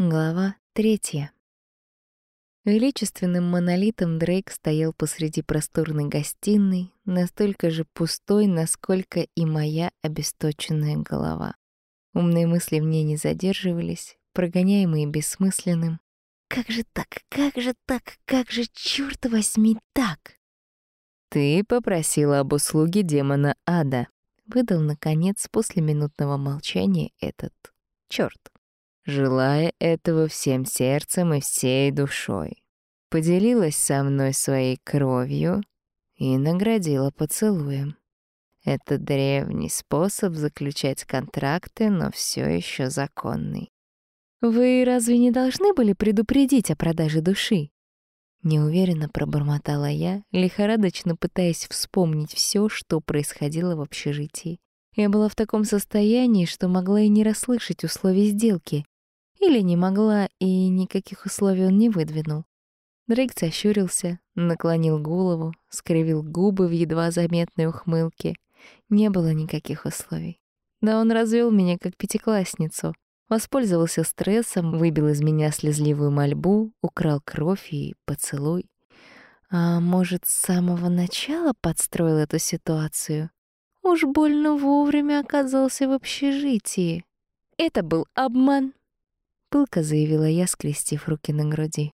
Глава третья. Величественным монолитом Дрейк стоял посреди просторной гостиной, настолько же пустой, насколько и моя обесточенная голова. Умные мысли в ней не задерживались, прогоняемые бессмысленным. «Как же так? Как же так? Как же, черт возьми, так?» «Ты попросила об услуге демона ада», — выдал, наконец, после минутного молчания этот черт желая этого всем сердцем и всей душой. Поделилась со мной своей кровью и наградила поцелуем. Это древний способ заключать контракты, но все еще законный. «Вы разве не должны были предупредить о продаже души?» Неуверенно пробормотала я, лихорадочно пытаясь вспомнить все, что происходило в общежитии. Я была в таком состоянии, что могла и не расслышать условий сделки, или не могла, и никаких условий он не выдвинул. Дрейк сощурился, наклонил голову, скривил губы в едва заметной ухмылке. Не было никаких условий. Да он развел меня как пятиклассницу. Воспользовался стрессом, выбил из меня слезливую мольбу, украл кровь и поцелуй. А может, с самого начала подстроил эту ситуацию? Уж больно вовремя оказался в общежитии. Это был обман. Пылко заявила я, скрестив руки на груди.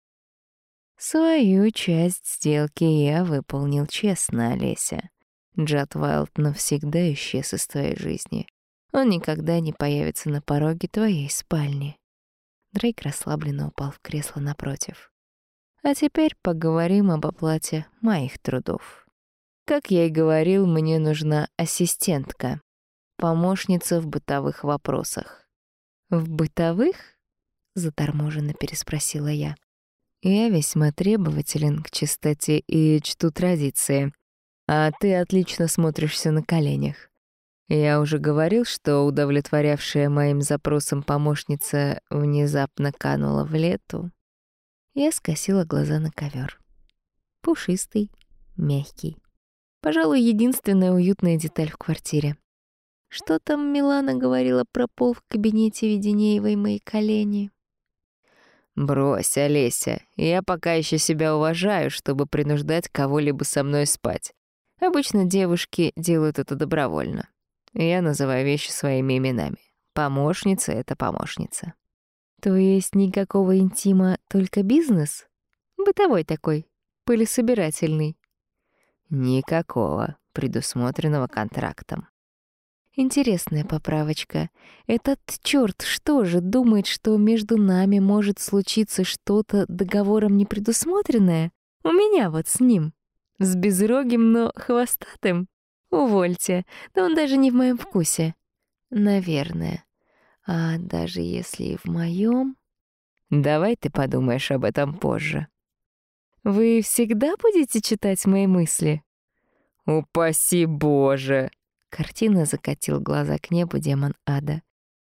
Свою часть сделки я выполнил честно, Олеся. Джад Вайлд навсегда исчез из твоей жизни. Он никогда не появится на пороге твоей спальни. Дрейк расслабленно упал в кресло напротив. А теперь поговорим об оплате моих трудов. Как я и говорил, мне нужна ассистентка, помощница в бытовых вопросах. В бытовых? Заторможенно переспросила я. Я весьма требователен к чистоте и чту традиции, а ты отлично смотришься на коленях. Я уже говорил, что удовлетворявшая моим запросам помощница внезапно канула в лету. Я скосила глаза на ковер. Пушистый, мягкий. Пожалуй, единственная уютная деталь в квартире. Что там Милана говорила про пол в кабинете Веденеевой мои колени? «Брось, Олеся, я пока еще себя уважаю, чтобы принуждать кого-либо со мной спать. Обычно девушки делают это добровольно. Я называю вещи своими именами. Помощница — это помощница». «То есть никакого интима, только бизнес? Бытовой такой, пылесобирательный?» «Никакого, предусмотренного контрактом». Интересная поправочка. Этот чёрт что же думает, что между нами может случиться что-то договором не предусмотренное? У меня вот с ним. С безрогим, но хвостатым. Увольте. Да он даже не в моем вкусе. Наверное. А даже если и в моем. Давай ты подумаешь об этом позже. Вы всегда будете читать мои мысли? Упаси Боже! Картина закатил глаза к небу демон ада.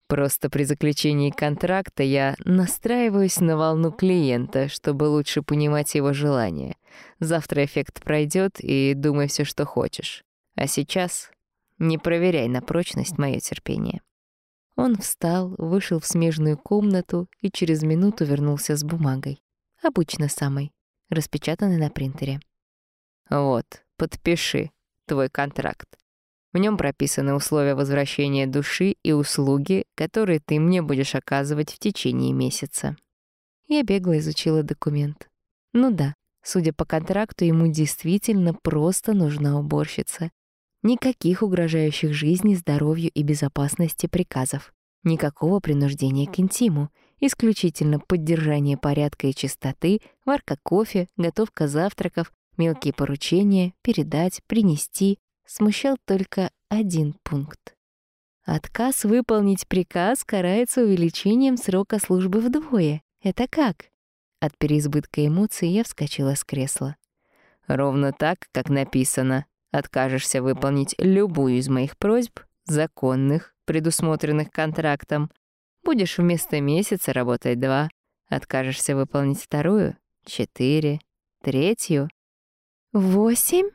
Просто при заключении контракта я настраиваюсь на волну клиента, чтобы лучше понимать его желания. Завтра эффект пройдет, и думай все, что хочешь. А сейчас не проверяй на прочность мое терпение. Он встал, вышел в смежную комнату и через минуту вернулся с бумагой. Обычно самой, распечатанной на принтере. «Вот, подпиши твой контракт. В нем прописаны условия возвращения души и услуги, которые ты мне будешь оказывать в течение месяца. Я бегло изучила документ. Ну да, судя по контракту, ему действительно просто нужна уборщица. Никаких угрожающих жизни, здоровью и безопасности приказов. Никакого принуждения к интиму. Исключительно поддержание порядка и чистоты, варка кофе, готовка завтраков, мелкие поручения, передать, принести, Смущал только один пункт. Отказ выполнить приказ карается увеличением срока службы вдвое. Это как? От переизбытка эмоций я вскочила с кресла. Ровно так, как написано. Откажешься выполнить любую из моих просьб, законных, предусмотренных контрактом. Будешь вместо месяца работать два. Откажешься выполнить вторую — четыре. Третью — восемь.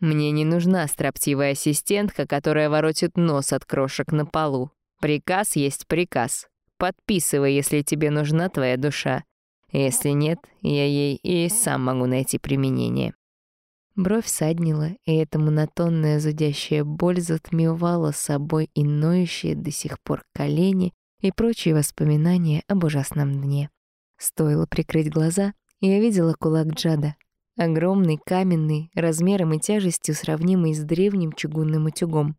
Мне не нужна строптивая ассистентка, которая воротит нос от крошек на полу. Приказ есть приказ. Подписывай, если тебе нужна твоя душа. Если нет, я ей и сам могу найти применение». Бровь саднила, и эта монотонная зудящая боль затмевала собой и ноющие до сих пор колени и прочие воспоминания об ужасном дне. Стоило прикрыть глаза, я видела кулак Джада. Огромный, каменный, размером и тяжестью сравнимый с древним чугунным утюгом.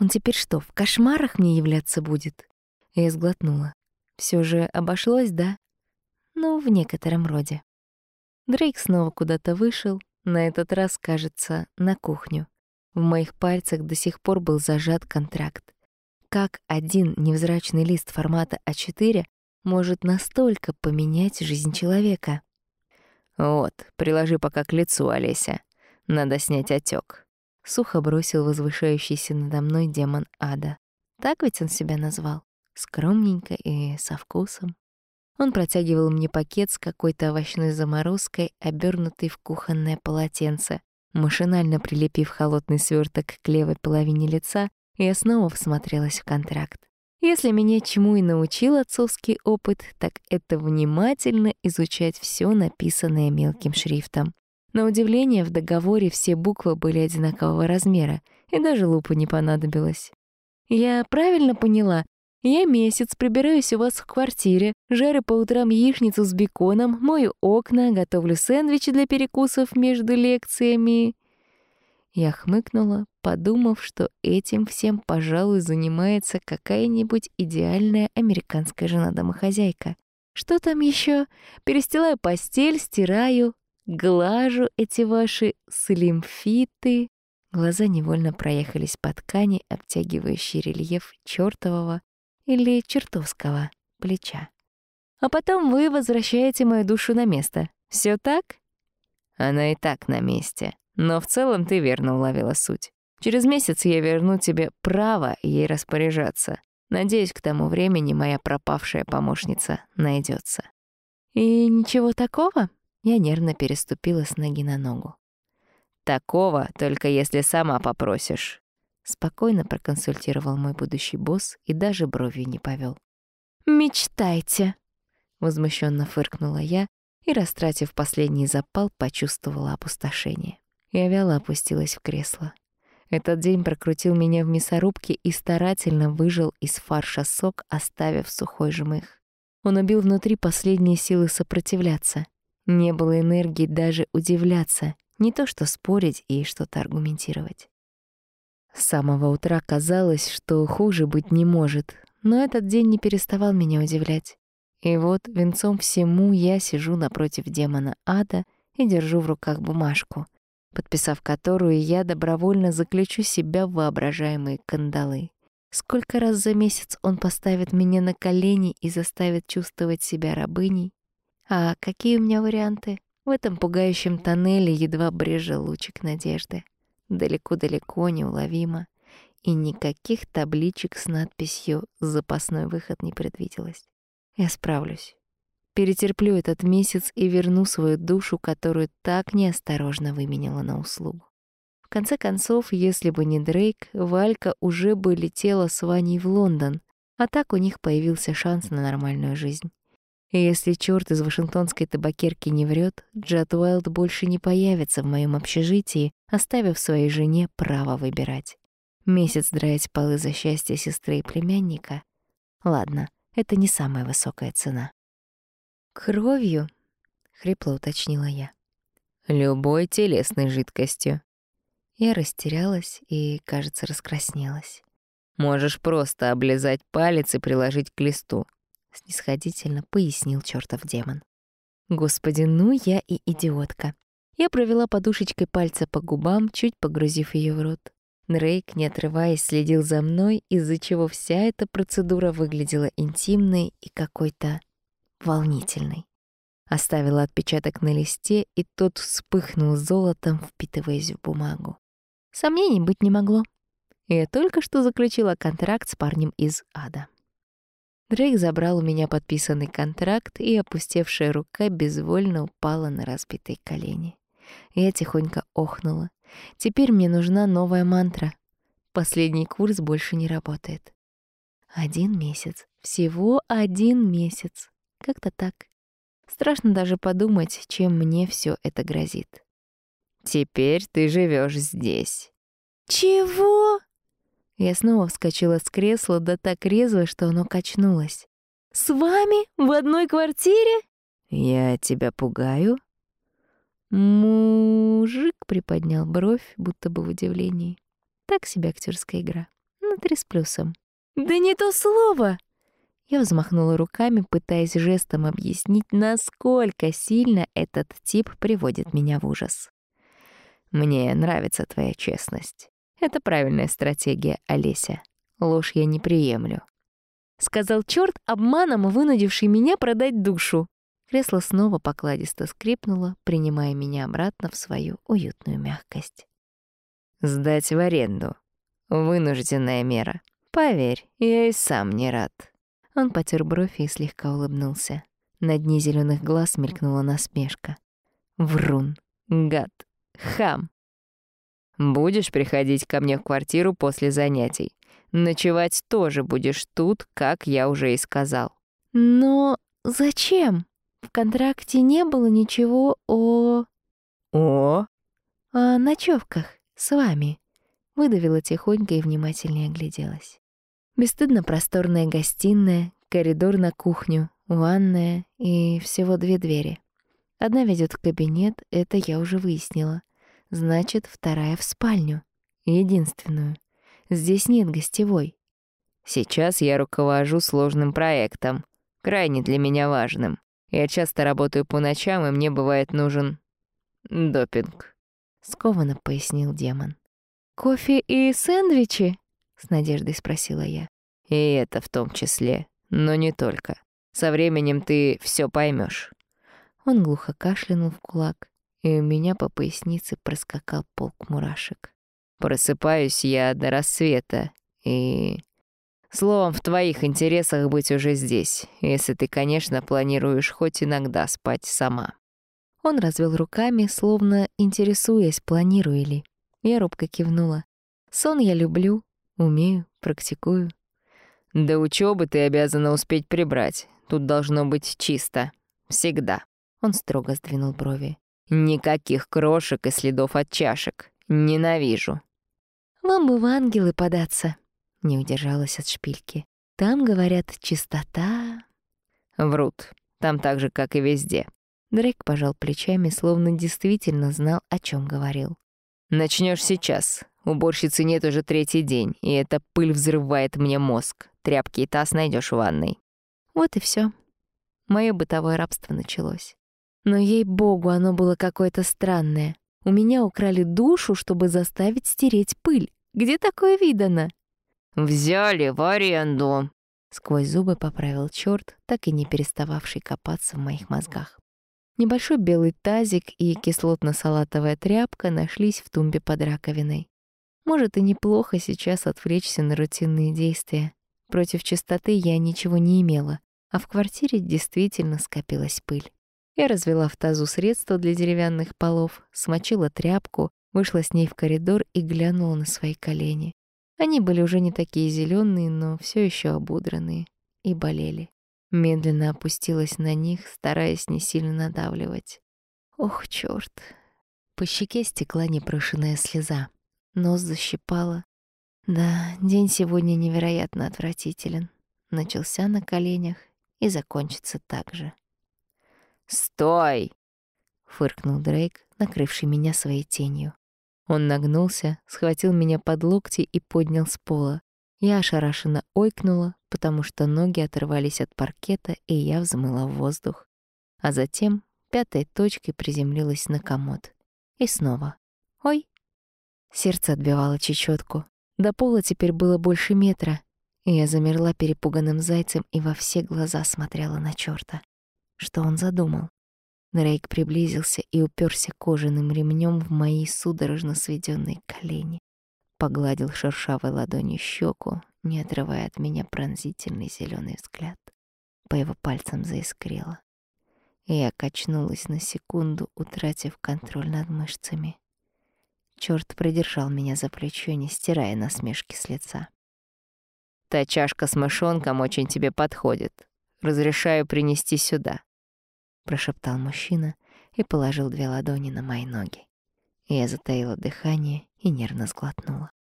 Он теперь что, в кошмарах мне являться будет? Я сглотнула. Все же обошлось, да? Ну, в некотором роде. Дрейк снова куда-то вышел, на этот раз, кажется, на кухню. В моих пальцах до сих пор был зажат контракт. Как один невзрачный лист формата А4 может настолько поменять жизнь человека? «Вот, приложи пока к лицу, Олеся. Надо снять отек. Сухо бросил возвышающийся надо мной демон ада. Так ведь он себя назвал. Скромненько и со вкусом. Он протягивал мне пакет с какой-то овощной заморозкой, обернутый в кухонное полотенце. Машинально прилепив холодный сверток к левой половине лица, я снова всмотрелась в контракт. Если меня чему и научил отцовский опыт, так это внимательно изучать все написанное мелким шрифтом. На удивление, в договоре все буквы были одинакового размера, и даже лупа не понадобилось. Я правильно поняла, я месяц прибираюсь у вас в квартире, жарю по утрам яичницу с беконом, мою окна, готовлю сэндвичи для перекусов между лекциями. Я хмыкнула, подумав, что этим всем, пожалуй, занимается какая-нибудь идеальная американская жена-домохозяйка. Что там еще? Перестилаю постель, стираю, глажу эти ваши слимфиты. Глаза невольно проехались по ткани, обтягивающей рельеф чёртового или чертовского плеча. А потом вы возвращаете мою душу на место. Все так? Она и так на месте. Но в целом ты верно уловила суть. Через месяц я верну тебе право ей распоряжаться. Надеюсь, к тому времени моя пропавшая помощница найдется. И ничего такого? Я нервно переступила с ноги на ногу. Такого, только если сама попросишь. Спокойно проконсультировал мой будущий босс и даже бровью не повел. «Мечтайте!» — возмущенно фыркнула я и, растратив последний запал, почувствовала опустошение. Я вяло опустилась в кресло. Этот день прокрутил меня в мясорубке и старательно выжил из фарша сок, оставив сухой жмых. Он убил внутри последние силы сопротивляться. Не было энергии даже удивляться, не то что спорить и что-то аргументировать. С самого утра казалось, что хуже быть не может, но этот день не переставал меня удивлять. И вот венцом всему я сижу напротив демона ада и держу в руках бумажку, подписав которую я добровольно заключу себя в воображаемые кандалы. Сколько раз за месяц он поставит меня на колени и заставит чувствовать себя рабыней? А какие у меня варианты? В этом пугающем тоннеле едва брежил лучик надежды далеко-далеко неуловимо, и никаких табличек с надписью «Запасной выход» не предвиделось. Я справлюсь. Перетерплю этот месяц и верну свою душу, которую так неосторожно выменяла на услугу. В конце концов, если бы не Дрейк, Валька уже бы летела с Ваней в Лондон, а так у них появился шанс на нормальную жизнь. И если черт из вашингтонской табакерки не врет, Джад Уайлд больше не появится в моем общежитии, оставив своей жене право выбирать. Месяц драить полы за счастье сестры и племянника? Ладно, это не самая высокая цена. «Кровью?» — хрипло уточнила я. «Любой телесной жидкостью». Я растерялась и, кажется, раскраснелась. «Можешь просто облизать палец и приложить к листу снисходительно пояснил чертов демон. Господи, ну я и идиотка. Я провела подушечкой пальца по губам, чуть погрузив ее в рот. Дрейк, не отрываясь, следил за мной, из-за чего вся эта процедура выглядела интимной и какой-то волнительной. Оставила отпечаток на листе, и тот вспыхнул золотом, впитываясь в бумагу. Сомнений быть не могло. Я только что заключила контракт с парнем из ада. Дрейк забрал у меня подписанный контракт, и опустевшая рука безвольно упала на разбитые колени. Я тихонько охнула. Теперь мне нужна новая мантра. Последний курс больше не работает. Один месяц. Всего один месяц. Как-то так. Страшно даже подумать, чем мне все это грозит. Теперь ты живешь здесь. Чего? Я снова вскочила с кресла, да так резво, что оно качнулось. С вами в одной квартире? Я тебя пугаю? Мужик приподнял бровь, будто бы в удивлении. Так себе актерская игра. На три с плюсом. Да не то слово! Я взмахнула руками, пытаясь жестом объяснить, насколько сильно этот тип приводит меня в ужас. Мне нравится твоя честность. Это правильная стратегия, Олеся. Ложь я не приемлю. Сказал черт, обманом вынудивший меня продать душу. Кресло снова покладисто скрипнуло, принимая меня обратно в свою уютную мягкость. Сдать в аренду. Вынужденная мера. Поверь, я и сам не рад. Он потер бровь и слегка улыбнулся. На дне зеленых глаз мелькнула насмешка. Врун, гад, хам. Будешь приходить ко мне в квартиру после занятий. Ночевать тоже будешь тут, как я уже и сказал. Но зачем? В контракте не было ничего о... О? О ночевках с вами. Выдавила тихонько и внимательнее огляделась. Бесстыдно просторная гостиная, коридор на кухню, ванная и всего две двери. Одна ведет в кабинет, это я уже выяснила. Значит, вторая в спальню. Единственную. Здесь нет гостевой. Сейчас я руковожу сложным проектом, крайне для меня важным. Я часто работаю по ночам, и мне бывает нужен допинг. Скованно пояснил демон. Кофе и сэндвичи? С надеждой спросила я. И это в том числе, но не только. Со временем ты все поймешь. Он глухо кашлянул в кулак, и у меня по пояснице проскакал полк мурашек. Просыпаюсь я до рассвета, и... Словом, в твоих интересах быть уже здесь, если ты, конечно, планируешь хоть иногда спать сама. Он развел руками, словно интересуясь, планирую ли. Я робко кивнула. Сон я люблю, умею, практикую. До учебы ты обязана успеть прибрать. Тут должно быть чисто. Всегда. Он строго сдвинул брови. Никаких крошек и следов от чашек. Ненавижу. Вам бы в ангелы податься. Не удержалась от шпильки. Там, говорят, чистота. Врут. Там так же, как и везде. Дрейк пожал плечами, словно действительно знал, о чем говорил. Начнешь сейчас. Уборщицы нет уже третий день, и эта пыль взрывает мне мозг. Тряпки и таз найдешь в ванной. Вот и все. Мое бытовое рабство началось. Но, ей-богу, оно было какое-то странное. У меня украли душу, чтобы заставить стереть пыль. Где такое видано? «Взяли в аренду», — сквозь зубы поправил черт, так и не перестававший копаться в моих мозгах. Небольшой белый тазик и кислотно-салатовая тряпка нашлись в тумбе под раковиной. Может, и неплохо сейчас отвлечься на рутинные действия. Против чистоты я ничего не имела, а в квартире действительно скопилась пыль. Я развела в тазу средства для деревянных полов, смочила тряпку, вышла с ней в коридор и глянула на свои колени. Они были уже не такие зеленые, но все еще ободранные и болели. Медленно опустилась на них, стараясь не сильно надавливать. Ох, черт! По щеке стекла непрошенная слеза. Нос защипала. Да, день сегодня невероятно отвратителен. Начался на коленях и закончится так же. «Стой!» — фыркнул Дрейк, накрывший меня своей тенью. Он нагнулся, схватил меня под локти и поднял с пола. Я ошарашенно ойкнула, потому что ноги оторвались от паркета, и я взмыла в воздух. А затем пятой точкой приземлилась на комод. И снова. «Ой!» Сердце отбивало чечетку. До пола теперь было больше метра, и я замерла перепуганным зайцем и во все глаза смотрела на чёрта. Что он задумал? Дрейк приблизился и уперся кожаным ремнем в мои судорожно сведенные колени. Погладил шершавой ладонью щеку, не отрывая от меня пронзительный зеленый взгляд. По его пальцам заискрило. Я качнулась на секунду, утратив контроль над мышцами. Черт придержал меня за плечо, не стирая насмешки с лица. Та чашка с мышонком очень тебе подходит. Разрешаю принести сюда», — прошептал мужчина и положил две ладони на мои ноги. Я затаила дыхание и нервно сглотнула.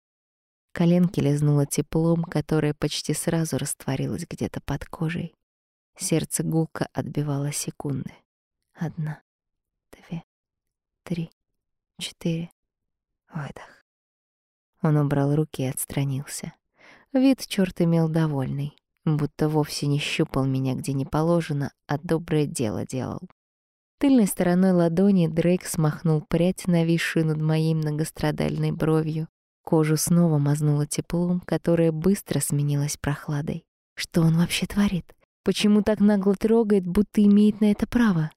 Коленки лизнуло теплом, которое почти сразу растворилось где-то под кожей. Сердце гулко отбивало секунды. Одна, две, три, четыре. Выдох. Он убрал руки и отстранился. Вид черт имел довольный, будто вовсе не щупал меня где не положено, а доброе дело делал. Тыльной стороной ладони Дрейк смахнул прядь, нависшую над моей многострадальной бровью. Кожу снова мазнуло теплом, которое быстро сменилось прохладой. Что он вообще творит? Почему так нагло трогает, будто имеет на это право?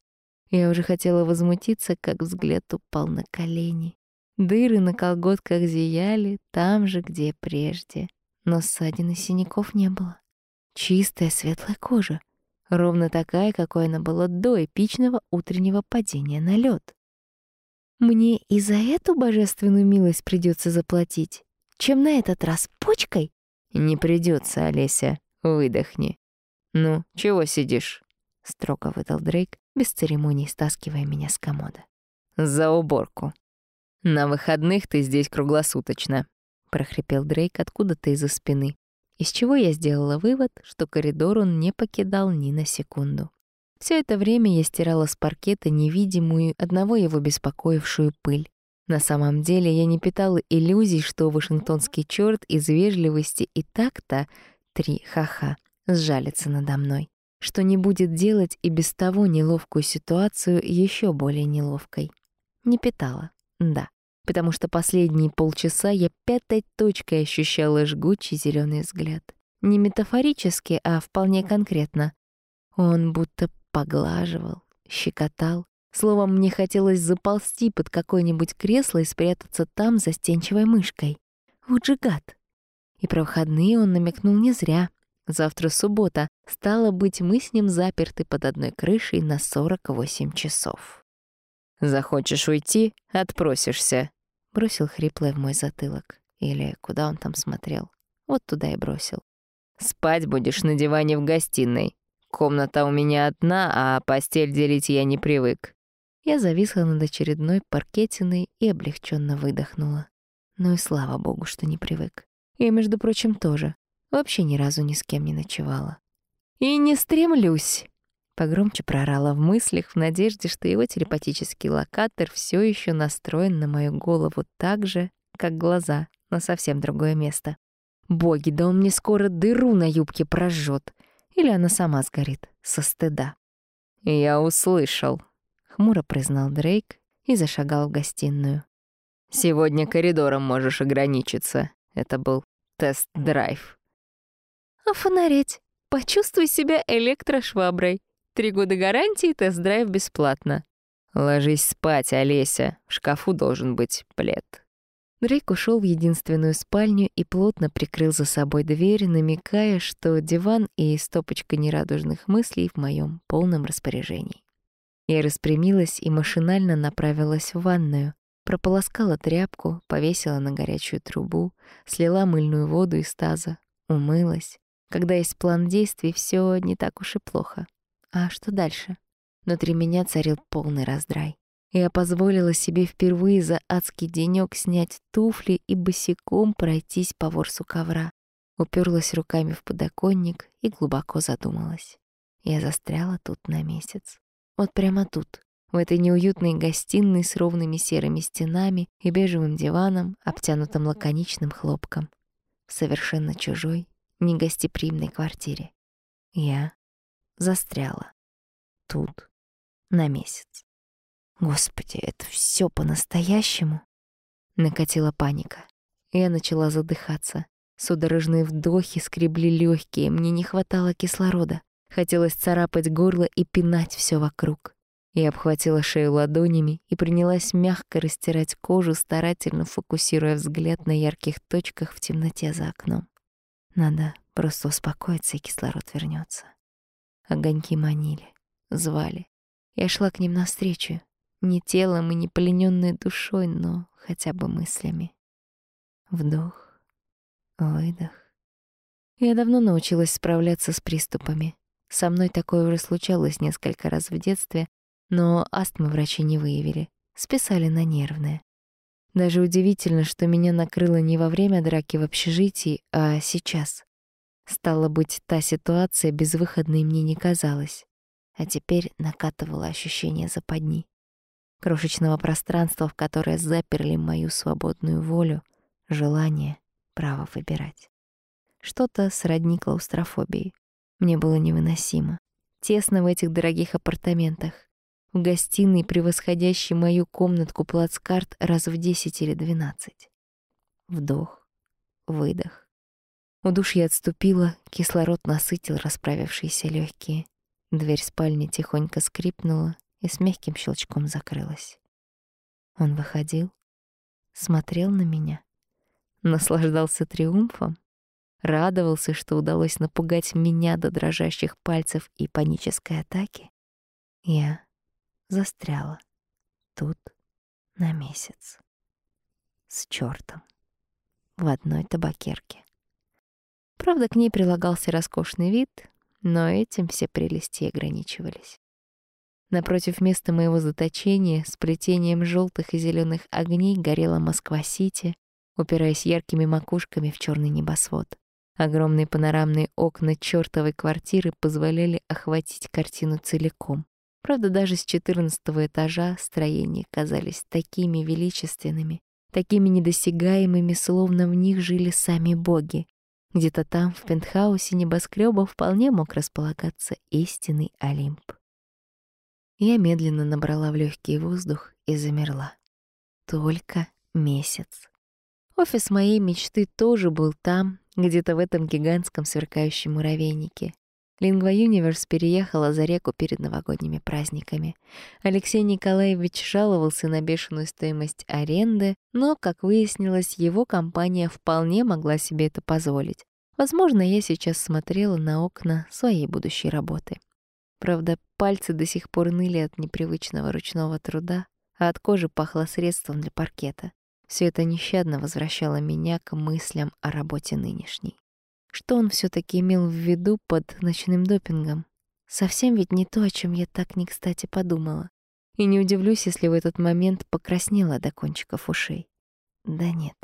Я уже хотела возмутиться, как взгляд упал на колени. Дыры на колготках зияли там же, где прежде но ссадин и синяков не было. Чистая светлая кожа, ровно такая, какой она была до эпичного утреннего падения на лед. Мне и за эту божественную милость придется заплатить, чем на этот раз почкой? Не придется, Олеся, выдохни. Ну, чего сидишь? строго выдал Дрейк, без церемоний стаскивая меня с комода. За уборку. На выходных ты здесь круглосуточно прохрипел Дрейк откуда-то из-за спины, из чего я сделала вывод, что коридор он не покидал ни на секунду. Все это время я стирала с паркета невидимую, одного его беспокоившую пыль. На самом деле я не питала иллюзий, что вашингтонский чёрт из вежливости и так-то, три ха-ха, сжалится надо мной, что не будет делать и без того неловкую ситуацию еще более неловкой. Не питала, да потому что последние полчаса я пятой точкой ощущала жгучий зеленый взгляд. Не метафорически, а вполне конкретно. Он будто поглаживал, щекотал. Словом, мне хотелось заползти под какое-нибудь кресло и спрятаться там застенчивой мышкой. Вот же гад. И про выходные он намекнул не зря. Завтра суббота. Стало быть, мы с ним заперты под одной крышей на 48 часов. «Захочешь уйти — отпросишься», Бросил хриплое в мой затылок. Или куда он там смотрел. Вот туда и бросил. «Спать будешь на диване в гостиной. Комната у меня одна, а постель делить я не привык». Я зависла над очередной паркетиной и облегченно выдохнула. Ну и слава богу, что не привык. Я, между прочим, тоже. Вообще ни разу ни с кем не ночевала. «И не стремлюсь!» Погромче прорала в мыслях в надежде, что его телепатический локатор все еще настроен на мою голову так же, как глаза, но совсем другое место. Боги, да он мне скоро дыру на юбке прожжет, Или она сама сгорит, со стыда. «Я услышал», — хмуро признал Дрейк и зашагал в гостиную. «Сегодня коридором можешь ограничиться. Это был тест-драйв». «А фонареть? Почувствуй себя электрошваброй», Три года гарантии, тест-драйв бесплатно. Ложись спать, Олеся. В шкафу должен быть плед. Дрейк ушел в единственную спальню и плотно прикрыл за собой дверь, намекая, что диван и стопочка нерадужных мыслей в моем полном распоряжении. Я распрямилась и машинально направилась в ванную, прополоскала тряпку, повесила на горячую трубу, слила мыльную воду из таза, умылась. Когда есть план действий, все не так уж и плохо. А что дальше? Внутри меня царил полный раздрай. Я позволила себе впервые за адский денёк снять туфли и босиком пройтись по ворсу ковра. Уперлась руками в подоконник и глубоко задумалась. Я застряла тут на месяц. Вот прямо тут, в этой неуютной гостиной с ровными серыми стенами и бежевым диваном, обтянутым лаконичным хлопком. В совершенно чужой, негостеприимной квартире. Я застряла. Тут. На месяц. Господи, это все по-настоящему? Накатила паника. Я начала задыхаться. Судорожные вдохи скребли легкие, мне не хватало кислорода. Хотелось царапать горло и пинать все вокруг. Я обхватила шею ладонями и принялась мягко растирать кожу, старательно фокусируя взгляд на ярких точках в темноте за окном. Надо просто успокоиться, и кислород вернется. Огоньки манили, звали. Я шла к ним навстречу, не телом и не плененной душой, но хотя бы мыслями. Вдох, выдох, Я давно научилась справляться с приступами. Со мной такое уже случалось несколько раз в детстве, но астмы врачи не выявили, списали на нервное. Даже удивительно, что меня накрыло не во время драки в общежитии, а сейчас. Стало быть, та ситуация безвыходной мне не казалась, а теперь накатывало ощущение западни. Крошечного пространства, в которое заперли мою свободную волю, желание, право выбирать. Что-то сродни клаустрофобии. Мне было невыносимо. Тесно в этих дорогих апартаментах. В гостиной, превосходящей мою комнатку плацкарт раз в десять или двенадцать. Вдох, выдох. Удушье отступило, кислород насытил расправившиеся легкие. Дверь спальни тихонько скрипнула и с мягким щелчком закрылась. Он выходил, смотрел на меня, наслаждался триумфом радовался, что удалось напугать меня до дрожащих пальцев и панической атаки, я застряла тут на месяц. С чёртом. В одной табакерке. Правда, к ней прилагался роскошный вид, но этим все прелести ограничивались. Напротив места моего заточения с плетением желтых и зеленых огней горела Москва-Сити, упираясь яркими макушками в черный небосвод. Огромные панорамные окна чёртовой квартиры позволяли охватить картину целиком. Правда, даже с четырнадцатого этажа строения казались такими величественными, такими недосягаемыми, словно в них жили сами боги. Где-то там, в пентхаусе небоскреба, вполне мог располагаться истинный Олимп. Я медленно набрала в легкий воздух и замерла. Только месяц. Офис моей мечты тоже был там, где-то в этом гигантском сверкающем муравейнике. Лингва Юниверс переехала за реку перед новогодними праздниками. Алексей Николаевич жаловался на бешеную стоимость аренды, но, как выяснилось, его компания вполне могла себе это позволить. Возможно, я сейчас смотрела на окна своей будущей работы. Правда, пальцы до сих пор ныли от непривычного ручного труда, а от кожи пахло средством для паркета. Все это нещадно возвращало меня к мыслям о работе нынешней. Что он все таки имел в виду под ночным допингом? Совсем ведь не то, о чем я так не кстати подумала. И не удивлюсь, если в этот момент покраснела до кончиков ушей. Да нет,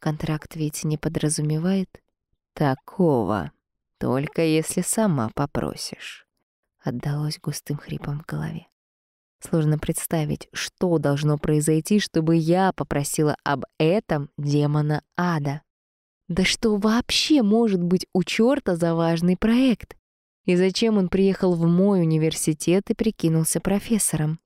контракт ведь не подразумевает такого, только если сама попросишь. Отдалось густым хрипом в голове. Сложно представить, что должно произойти, чтобы я попросила об этом демона ада. Да что вообще может быть у чёрта за важный проект? И зачем он приехал в мой университет и прикинулся профессором?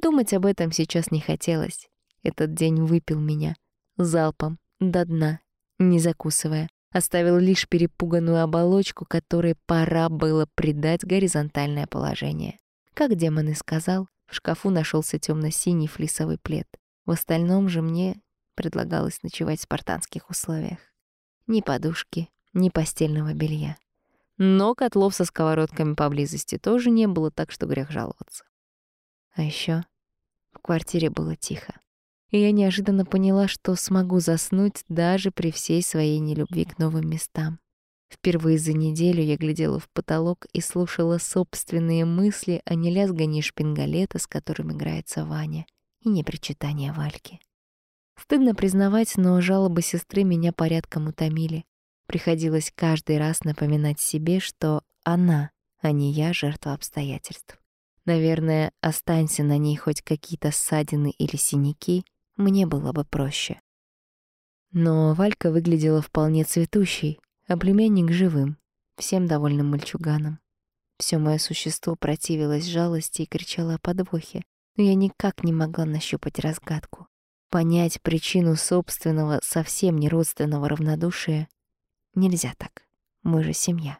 Думать об этом сейчас не хотелось. Этот день выпил меня. Залпом, до дна, не закусывая. Оставил лишь перепуганную оболочку, которой пора было придать горизонтальное положение. Как демон и сказал, в шкафу нашелся темно-синий флисовый плед. В остальном же мне предлагалось ночевать в спартанских условиях. Ни подушки, ни постельного белья. Но котлов со сковородками поблизости тоже не было, так что грех жаловаться. А еще в квартире было тихо. И я неожиданно поняла, что смогу заснуть даже при всей своей нелюбви к новым местам. Впервые за неделю я глядела в потолок и слушала собственные мысли о нелязгании шпингалета, с которым играется Ваня, и непричитания Вальки. Стыдно признавать, но жалобы сестры меня порядком утомили. Приходилось каждый раз напоминать себе, что она, а не я, жертва обстоятельств. Наверное, останься на ней хоть какие-то ссадины или синяки, мне было бы проще. Но Валька выглядела вполне цветущей, а племянник живым, всем довольным мальчуганом. Все мое существо противилось жалости и кричало о подвохе, но я никак не могла нащупать разгадку. Понять причину собственного, совсем не родственного равнодушия нельзя так. Мы же семья.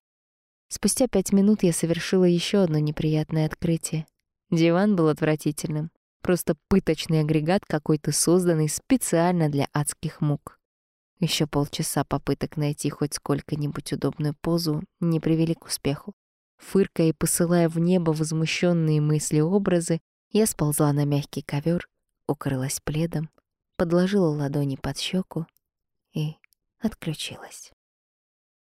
Спустя пять минут я совершила еще одно неприятное открытие. Диван был отвратительным. Просто пыточный агрегат какой-то созданный специально для адских мук. Еще полчаса попыток найти хоть сколько-нибудь удобную позу не привели к успеху. Фыркая и посылая в небо возмущенные мысли-образы, я сползла на мягкий ковер, укрылась пледом, подложила ладони под щеку и отключилась.